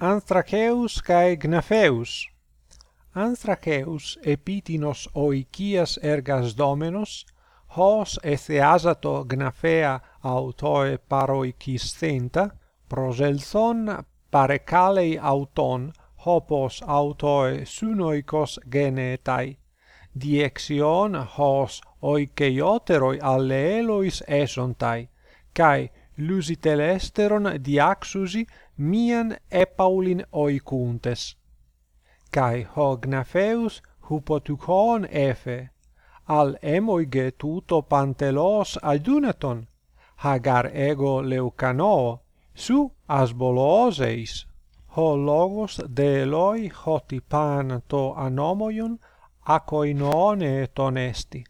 Anthracheus cae Gnapheus. Anthracheus epitinos oikias ergas domenos, hos etheasato Gnaphea autoe paroikistenta, proselthon parecalei auton hopos autoe synoikos genetai. Diexion hos oikeioteroi allelois esontai, kai lusitelesteron diaxusi mian epaulin oicuntes. kai hog Nafeus hupotucon efe, al emoige tuto pantelos adunaton, hagar ego leucanoo, su asboloseis ho logos de eloi hoti pan to anomoion acoinoone ton esti.